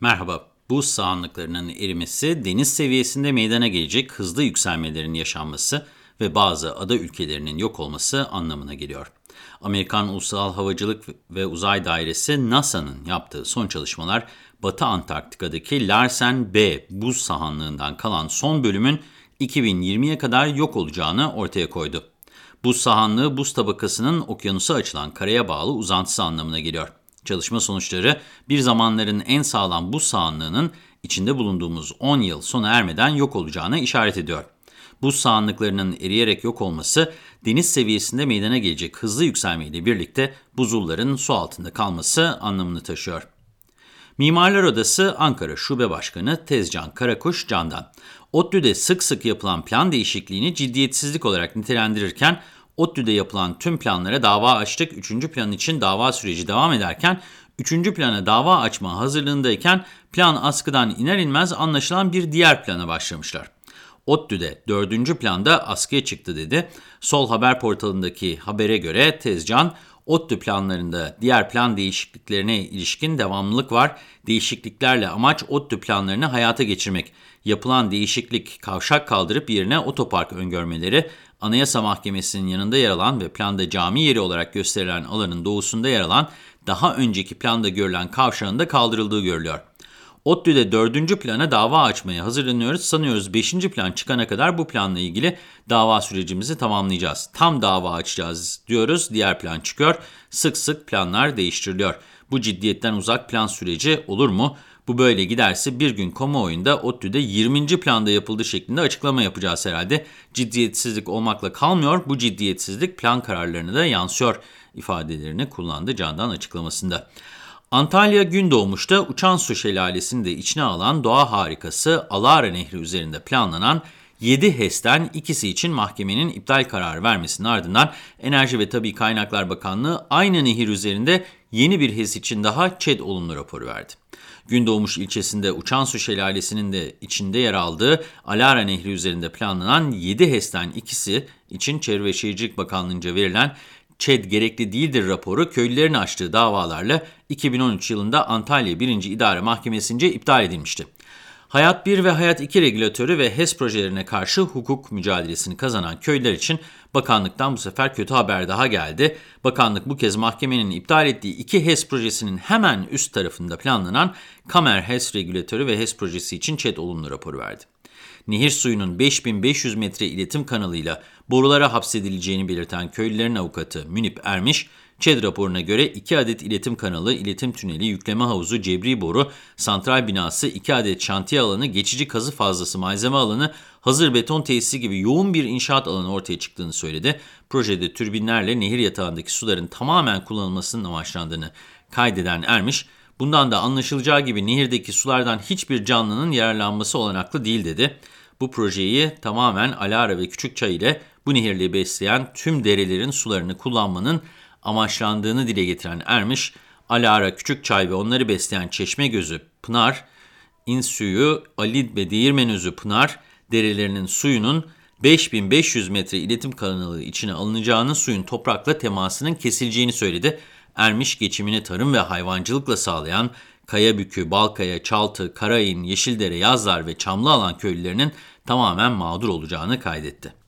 Merhaba. Buz sahanlıklarının erimesi deniz seviyesinde meydana gelecek hızlı yükselmelerin yaşanması ve bazı ada ülkelerinin yok olması anlamına geliyor. Amerikan Ulusal Havacılık ve Uzay Dairesi NASA'nın yaptığı son çalışmalar Batı Antarktika'daki Larsen B buz sahanlığından kalan son bölümün 2020'ye kadar yok olacağını ortaya koydu. Buz sahanlığı buz tabakasının okyanusa açılan karaya bağlı uzantısı anlamına geliyor. Çalışma sonuçları bir zamanların en sağlam buz sahanlığının içinde bulunduğumuz 10 yıl sona ermeden yok olacağına işaret ediyor. Buz sahanlıklarının eriyerek yok olması deniz seviyesinde meydana gelecek hızlı yükselmeyle birlikte buzulların su altında kalması anlamını taşıyor. Mimarlar Odası Ankara Şube Başkanı Tezcan Karakuş Candan, ODTÜ'de sık sık yapılan plan değişikliğini ciddiyetsizlik olarak nitelendirirken ODTÜ'de yapılan tüm planlara dava açtık. Üçüncü plan için dava süreci devam ederken, üçüncü plana dava açma hazırlığındayken plan askıdan iner inmez anlaşılan bir diğer plana başlamışlar. ODTÜ'de dördüncü planda askıya çıktı dedi. Sol Haber portalındaki habere göre Tezcan, ODTÜ planlarında diğer plan değişikliklerine ilişkin devamlılık var. Değişikliklerle amaç ODTÜ planlarını hayata geçirmek. Yapılan değişiklik kavşak kaldırıp yerine otopark öngörmeleri, Anayasa Mahkemesi'nin yanında yer alan ve planda cami yeri olarak gösterilen alanın doğusunda yer alan daha önceki planda görülen kavşağın da kaldırıldığı görülüyor. ODTÜ'de dördüncü plana dava açmaya hazırlanıyoruz. Sanıyoruz beşinci plan çıkana kadar bu planla ilgili dava sürecimizi tamamlayacağız. Tam dava açacağız diyoruz. Diğer plan çıkıyor. Sık sık planlar değiştiriliyor. Bu ciddiyetten uzak plan süreci olur mu? Bu böyle giderse bir gün kamuoyunda ODTÜ'de 20. planda yapıldı şeklinde açıklama yapacağız herhalde. Ciddiyetsizlik olmakla kalmıyor, bu ciddiyetsizlik plan kararlarına da yansıyor ifadelerini kullandı Candan açıklamasında. Antalya Gündoğmuş'ta Uçan Su Şelalesi'ni de içine alan doğa harikası Alara Nehri üzerinde planlanan 7 HES'ten ikisi için mahkemenin iptal kararı vermesinin ardından Enerji ve Tabi Kaynaklar Bakanlığı aynı nehir üzerinde yeni bir HES için daha ÇED olumlu raporu verdi. Gündoğmuş ilçesinde Uçan Su Şelalesi'nin de içinde yer aldığı Alara Nehri üzerinde planlanan 7 HES'ten ikisi için Çevre ve Şehircilik Bakanlığı'nca verilen ÇED gerekli değildir raporu köylülerin açtığı davalarla 2013 yılında Antalya 1. İdare Mahkemesi'nce iptal edilmişti. Hayat 1 ve Hayat 2 regülatörü ve HES projelerine karşı hukuk mücadelesini kazanan köylüler için bakanlıktan bu sefer kötü haber daha geldi. Bakanlık bu kez mahkemenin iptal ettiği iki HES projesinin hemen üst tarafında planlanan Kamer HES regülatörü ve HES projesi için ÇED olumlu raporu verdi nehir suyunun 5500 metre iletim kanalıyla borulara hapsedileceğini belirten köylülerin avukatı Münip Ermiş, ÇED raporuna göre 2 adet iletim kanalı, iletim tüneli, yükleme havuzu, cebri boru, santral binası, 2 adet şantiye alanı, geçici kazı fazlası malzeme alanı, hazır beton tesisi gibi yoğun bir inşaat alanı ortaya çıktığını söyledi. Projede türbinlerle nehir yatağındaki suların tamamen kullanılmasının amaçlandığını kaydeden Ermiş, bundan da anlaşılacağı gibi nehirdeki sulardan hiçbir canlının yararlanması olanaklı değil dedi. Bu projeyi tamamen Alara ve Küçükçay ile bu nehirli besleyen tüm derelerin sularını kullanmanın amaçlandığını dile getiren Ermiş, Alara, Küçükçay ve onları besleyen Çeşme Gözü, Pınar, İnsuyu, Alid ve Değirmenözü Pınar derelerinin suyunun 5500 metre iletim kanalı içine alınacağını, suyun toprakla temasının kesileceğini söyledi. Ermiş geçimini tarım ve hayvancılıkla sağlayan Kayabükü, Balkaya, Çaltı, Karayın, Yeşildere, Yazlar ve Çamlıalan köylülerinin tamamen mağdur olacağını kaydetti.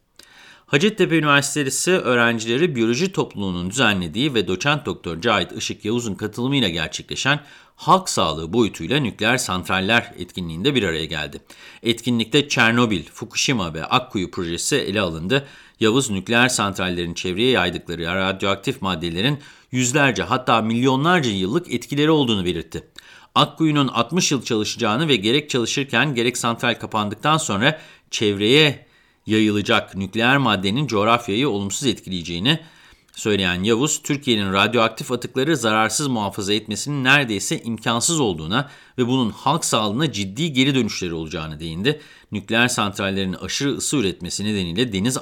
Hacettepe Üniversitesi öğrencileri biyoloji topluluğunun düzenlediği ve doçent doktor Cahit Işık Yavuz'un katılımıyla gerçekleşen halk sağlığı boyutuyla nükleer santraller etkinliğinde bir araya geldi. Etkinlikte Çernobil, Fukushima ve Akkuyu projesi ele alındı. Yavuz nükleer santrallerin çevreye yaydıkları radyoaktif maddelerin yüzlerce hatta milyonlarca yıllık etkileri olduğunu belirtti. Akkuyu'nun 60 yıl çalışacağını ve gerek çalışırken gerek santral kapandıktan sonra çevreye yayılacak nükleer maddenin coğrafyayı olumsuz etkileyeceğini söyleyen Yavuz, Türkiye'nin radyoaktif atıkları zararsız muhafaza etmesinin neredeyse imkansız olduğuna ve bunun halk sağlığına ciddi geri dönüşleri olacağını değindi. Nükleer santrallerin aşırı ısı üretmesi nedeniyle deniz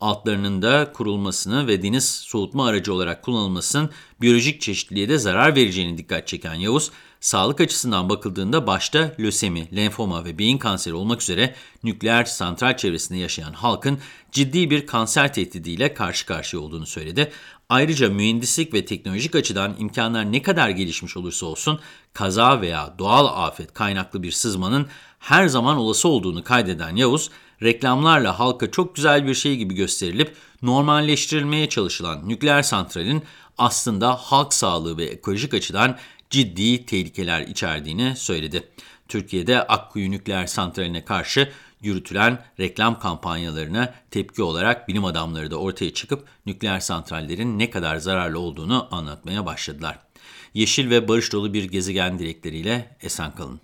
altlarının da kurulmasını ve deniz soğutma aracı olarak kullanılmasının biyolojik çeşitliliğe de zarar vereceğini dikkat çeken Yavuz, sağlık açısından bakıldığında başta lösemi, lenfoma ve beyin kanseri olmak üzere nükleer santral çevresinde yaşayan halkın ciddi bir kanser tehdidiyle karşı karşıya olduğunu söyledi. Ayrıca mühendislik ve teknolojik açıdan imkanlar ne kadar gelişmiş olursa olsun kaza veya doğal afet kaynaklı bir sızmanın her zaman olası olduğunu kaydeden Yavuz, reklamlarla halka çok güzel bir şey gibi gösterilip normalleştirilmeye çalışılan nükleer santralin aslında halk sağlığı ve ekolojik açıdan ciddi tehlikeler içerdiğini söyledi. Türkiye'de Akkuyu Nükleer Santrali'ne karşı yürütülen reklam kampanyalarına tepki olarak bilim adamları da ortaya çıkıp nükleer santrallerin ne kadar zararlı olduğunu anlatmaya başladılar. Yeşil ve barış dolu bir gezegen dilekleriyle esen kalın.